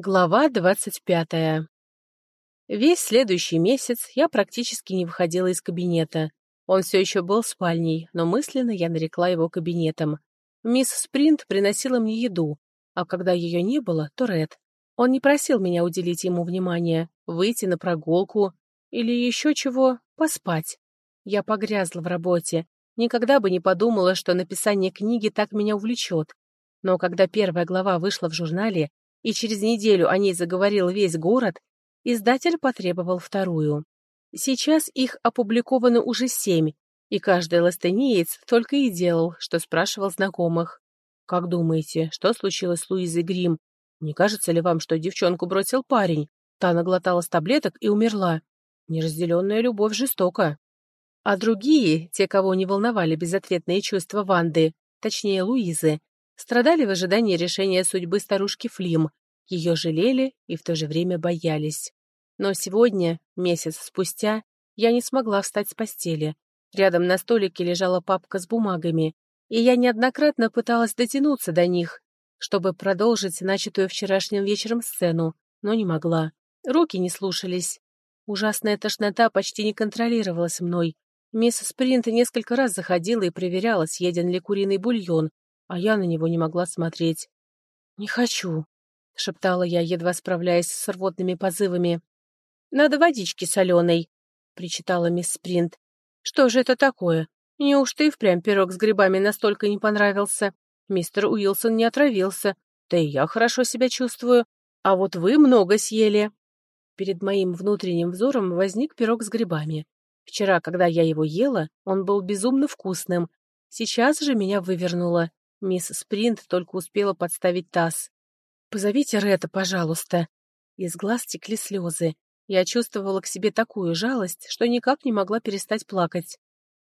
Глава двадцать пятая. Весь следующий месяц я практически не выходила из кабинета. Он все еще был спальней, но мысленно я нарекла его кабинетом. Мисс Спринт приносила мне еду, а когда ее не было, то Ред. Он не просил меня уделить ему внимание, выйти на прогулку или еще чего, поспать. Я погрязла в работе, никогда бы не подумала, что написание книги так меня увлечет. Но когда первая глава вышла в журнале, и через неделю о ней заговорил весь город, издатель потребовал вторую. Сейчас их опубликовано уже семь, и каждый ластынеец только и делал, что спрашивал знакомых. «Как думаете, что случилось с Луизой Грим? Не кажется ли вам, что девчонку бросил парень? Та наглоталась таблеток и умерла. Неразделенная любовь жестока». А другие, те, кого не волновали безответные чувства Ванды, точнее Луизы, страдали в ожидании решения судьбы старушки Флим, ее жалели и в то же время боялись. Но сегодня, месяц спустя, я не смогла встать с постели. Рядом на столике лежала папка с бумагами, и я неоднократно пыталась дотянуться до них, чтобы продолжить начатую вчерашним вечером сцену, но не могла. Руки не слушались. Ужасная тошнота почти не контролировалась мной. Мисс Спринт несколько раз заходила и проверяла, съеден ли куриный бульон, а я на него не могла смотреть. «Не хочу», — шептала я, едва справляясь с рвотными позывами. «Надо водички соленой», — причитала мисс Спринт. «Что же это такое? Неужто и впрямь пирог с грибами настолько не понравился? Мистер Уилсон не отравился, да и я хорошо себя чувствую. А вот вы много съели». Перед моим внутренним взором возник пирог с грибами. Вчера, когда я его ела, он был безумно вкусным. Сейчас же меня вывернуло. Мисс Спринт только успела подставить таз. «Позовите Ретта, пожалуйста». Из глаз текли слезы. Я чувствовала к себе такую жалость, что никак не могла перестать плакать.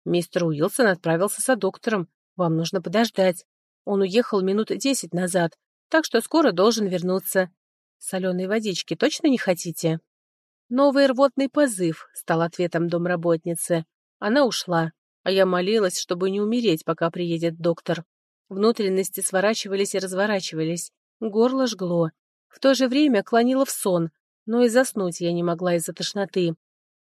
«Мистер Уилсон отправился за доктором. Вам нужно подождать. Он уехал минут десять назад, так что скоро должен вернуться. Соленой водички точно не хотите?» Новый рвотный позыв стал ответом домработницы. Она ушла, а я молилась, чтобы не умереть, пока приедет доктор. Внутренности сворачивались и разворачивались, горло жгло. В то же время клонило в сон, но и заснуть я не могла из-за тошноты.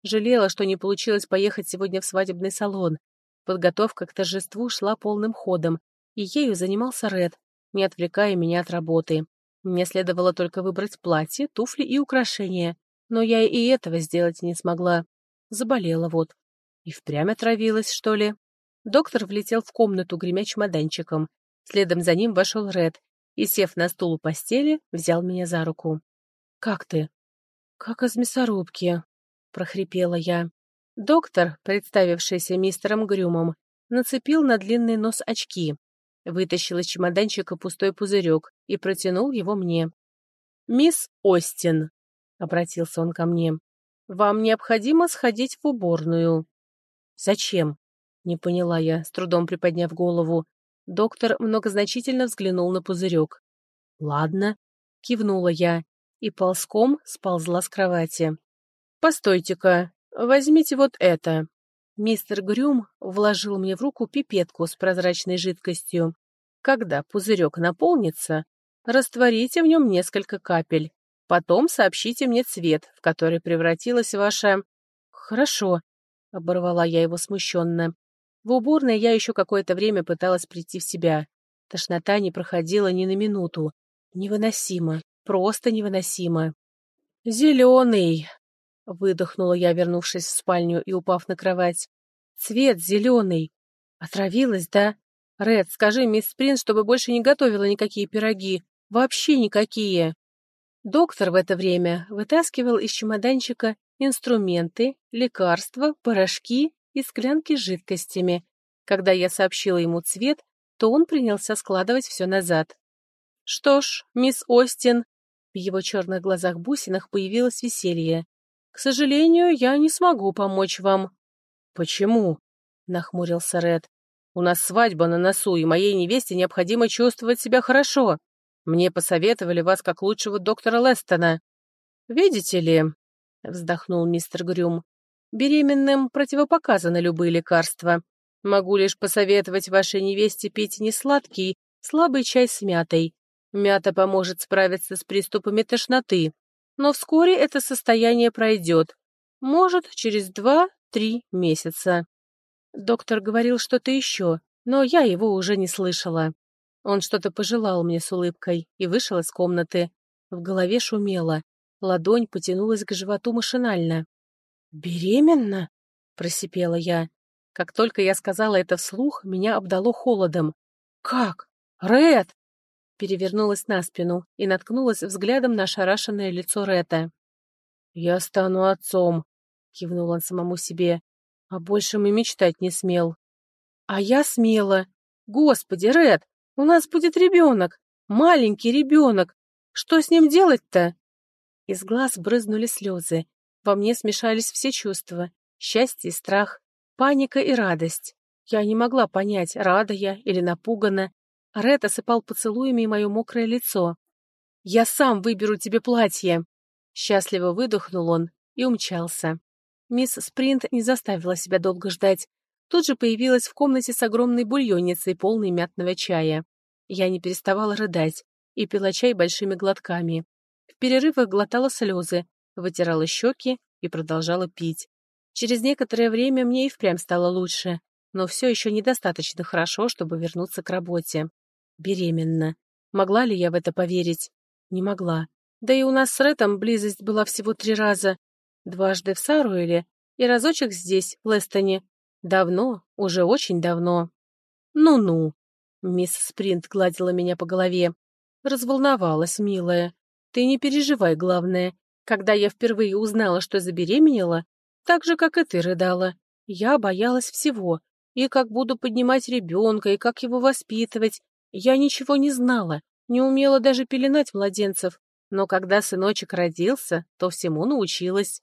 Жалела, что не получилось поехать сегодня в свадебный салон. Подготовка к торжеству шла полным ходом, и ею занимался Ред, не отвлекая меня от работы. Мне следовало только выбрать платье, туфли и украшения, но я и этого сделать не смогла. Заболела вот. И впрямь отравилась, что ли? Доктор влетел в комнату, гремя чемоданчиком. Следом за ним вошел Ред и, сев на стул у постели, взял меня за руку. «Как ты?» «Как из мясорубки», — прохрипела я. Доктор, представившийся мистером Грюмом, нацепил на длинный нос очки, вытащил из чемоданчика пустой пузырек и протянул его мне. «Мисс Остин», — обратился он ко мне, — «вам необходимо сходить в уборную». «Зачем?» — не поняла я, с трудом приподняв голову. Доктор многозначительно взглянул на пузырек. «Ладно», — кивнула я и ползком сползла с кровати. «Постойте-ка, возьмите вот это». Мистер Грюм вложил мне в руку пипетку с прозрачной жидкостью. Когда пузырек наполнится, растворите в нем несколько капель. Потом сообщите мне цвет, в который превратилась ваша... «Хорошо», — оборвала я его смущенно. В уборной я еще какое-то время пыталась прийти в себя. Тошнота не проходила ни на минуту. Невыносимо, просто невыносимо. «Зеленый!» — выдохнула я, вернувшись в спальню и упав на кровать. «Цвет зеленый! Отравилась, да? Ред, скажи мисс Сприн, чтобы больше не готовила никакие пироги. Вообще никакие!» Доктор в это время вытаскивал из чемоданчика инструменты, лекарства, порошки и склянки с жидкостями. Когда я сообщила ему цвет, то он принялся складывать все назад. «Что ж, мисс Остин...» В его черных глазах-бусинах появилось веселье. «К сожалению, я не смогу помочь вам». «Почему?» — нахмурился Ред. «У нас свадьба на носу, и моей невесте необходимо чувствовать себя хорошо. Мне посоветовали вас как лучшего доктора Лестона». «Видите ли...» — вздохнул мистер Грюм. Беременным противопоказаны любые лекарства. Могу лишь посоветовать вашей невесте пить несладкий, слабый чай с мятой. Мята поможет справиться с приступами тошноты, но вскоре это состояние пройдет. Может, через два-три месяца. Доктор говорил что-то еще, но я его уже не слышала. Он что-то пожелал мне с улыбкой и вышел из комнаты. В голове шумело. Ладонь потянулась к животу машинально. «Беременна?» — просипела я. Как только я сказала это вслух, меня обдало холодом. «Как? Ред!» Перевернулась на спину и наткнулась взглядом на ошарашенное лицо Ретта. «Я стану отцом», — кивнул он самому себе. «А больше мы мечтать не смел». «А я смела. Господи, Ред, у нас будет ребенок, маленький ребенок. Что с ним делать-то?» Из глаз брызнули слезы. Во мне смешались все чувства. Счастье и страх, паника и радость. Я не могла понять, рада я или напугана. Ред осыпал поцелуями мое мокрое лицо. «Я сам выберу тебе платье!» Счастливо выдохнул он и умчался. Мисс Спринт не заставила себя долго ждать. Тут же появилась в комнате с огромной бульонницей, полной мятного чая. Я не переставала рыдать и пила чай большими глотками. В перерывах глотала слезы, вытирала щеки и продолжала пить. Через некоторое время мне и впрямь стало лучше, но все еще недостаточно хорошо, чтобы вернуться к работе. Беременна. Могла ли я в это поверить? Не могла. Да и у нас с Рэтом близость была всего три раза. Дважды в Саруэле и разочек здесь, в Лестоне. Давно, уже очень давно. Ну-ну. Мисс Спринт гладила меня по голове. Разволновалась, милая. Ты не переживай, главное. Когда я впервые узнала, что забеременела, так же, как и ты рыдала, я боялась всего. И как буду поднимать ребенка, и как его воспитывать. Я ничего не знала, не умела даже пеленать младенцев. Но когда сыночек родился, то всему научилась.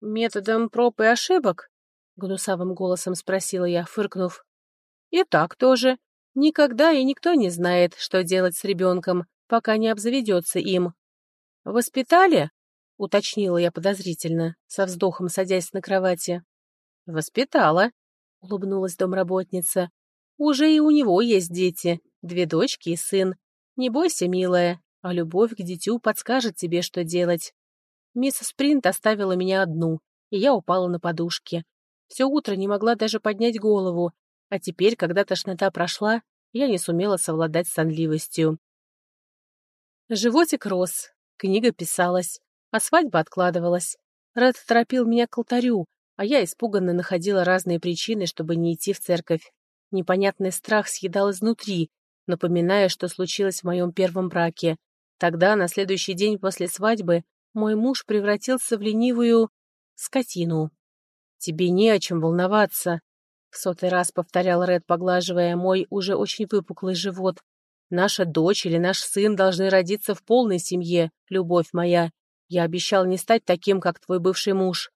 «Методом проб и ошибок?» — гнусавым голосом спросила я, фыркнув. «И так тоже. Никогда и никто не знает, что делать с ребенком, пока не обзаведется им. «Воспитали?» — уточнила я подозрительно, со вздохом садясь на кровати. «Воспитала», — улыбнулась домработница. «Уже и у него есть дети, две дочки и сын. Не бойся, милая, а любовь к дитю подскажет тебе, что делать». Мисс Спринт оставила меня одну, и я упала на подушке. Все утро не могла даже поднять голову, а теперь, когда тошнота прошла, я не сумела совладать с сонливостью. Животик рос, Книга писалась, а свадьба откладывалась. Ред торопил меня к алтарю, а я испуганно находила разные причины, чтобы не идти в церковь. Непонятный страх съедал изнутри, напоминая, что случилось в моем первом браке. Тогда, на следующий день после свадьбы, мой муж превратился в ленивую скотину. «Тебе не о чем волноваться», — в сотый раз повторял Ред, поглаживая мой уже очень выпуклый живот, Наша дочь или наш сын должны родиться в полной семье, любовь моя. Я обещал не стать таким, как твой бывший муж».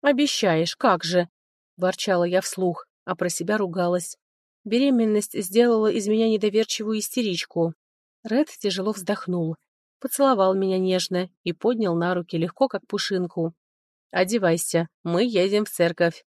«Обещаешь, как же?» — ворчала я вслух, а про себя ругалась. Беременность сделала из меня недоверчивую истеричку. Ред тяжело вздохнул, поцеловал меня нежно и поднял на руки легко, как пушинку. «Одевайся, мы едем в церковь».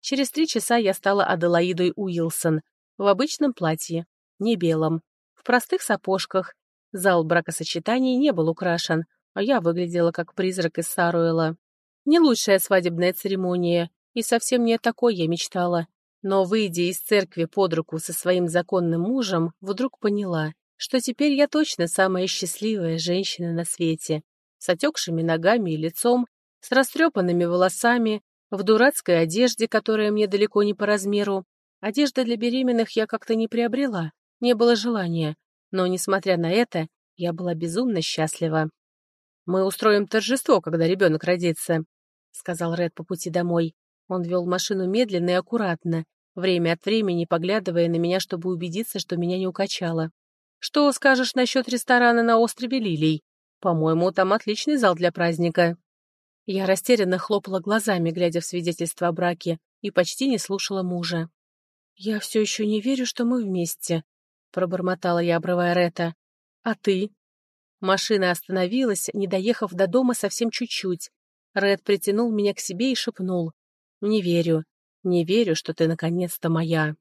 Через три часа я стала Аделаидой Уилсон в обычном платье, не белом, в простых сапожках. Зал бракосочетаний не был украшен, а я выглядела как призрак из Саруэла. Не лучшая свадебная церемония, и совсем не о такой я мечтала. Но, выйдя из церкви под руку со своим законным мужем, вдруг поняла, что теперь я точно самая счастливая женщина на свете. С отекшими ногами и лицом, с растрепанными волосами, в дурацкой одежде, которая мне далеко не по размеру. Одежда для беременных я как-то не приобрела, не было желания, но, несмотря на это, я была безумно счастлива. «Мы устроим торжество, когда ребенок родится», — сказал Ред по пути домой. Он вел машину медленно и аккуратно, время от времени поглядывая на меня, чтобы убедиться, что меня не укачало. «Что скажешь насчет ресторана на острове Лилий? По-моему, там отличный зал для праздника». Я растерянно хлопала глазами, глядя в свидетельство о браке, и почти не слушала мужа. «Я все еще не верю, что мы вместе», — пробормотала я, обрывая Рета. «А ты?» Машина остановилась, не доехав до дома совсем чуть-чуть. Ред притянул меня к себе и шепнул. «Не верю, не верю, что ты наконец-то моя».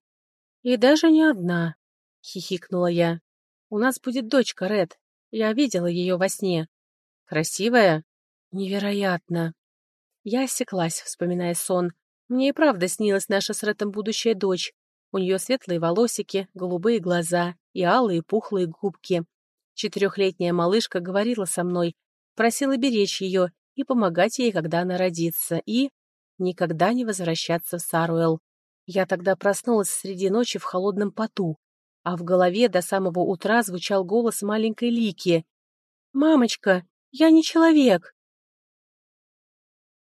«И даже не одна», — хихикнула я. У нас будет дочка, Ред. Я видела ее во сне. Красивая? Невероятно. Я осеклась, вспоминая сон. Мне и правда снилась наша с Ретом будущая дочь. У нее светлые волосики, голубые глаза и алые пухлые губки. Четырехлетняя малышка говорила со мной, просила беречь ее и помогать ей, когда она родится, и никогда не возвращаться в Саруэл. Я тогда проснулась среди ночи в холодном поту, а в голове до самого утра звучал голос маленькой Лики. «Мамочка, я не человек!»